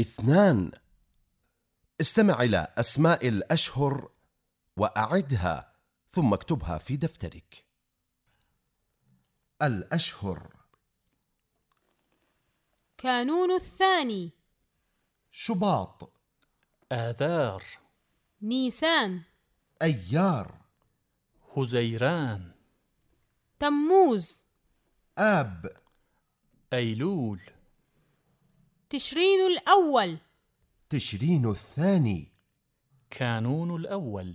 اثنان. استمع إلى أسماء الأشهر وأعدها ثم اكتبها في دفترك. الأشهر. كانون الثاني. شباط. آذار. نيسان. أيار. هزيران. تموز. آب. أيلول. تشرين الأول. تشرين الثاني. كانون الأول.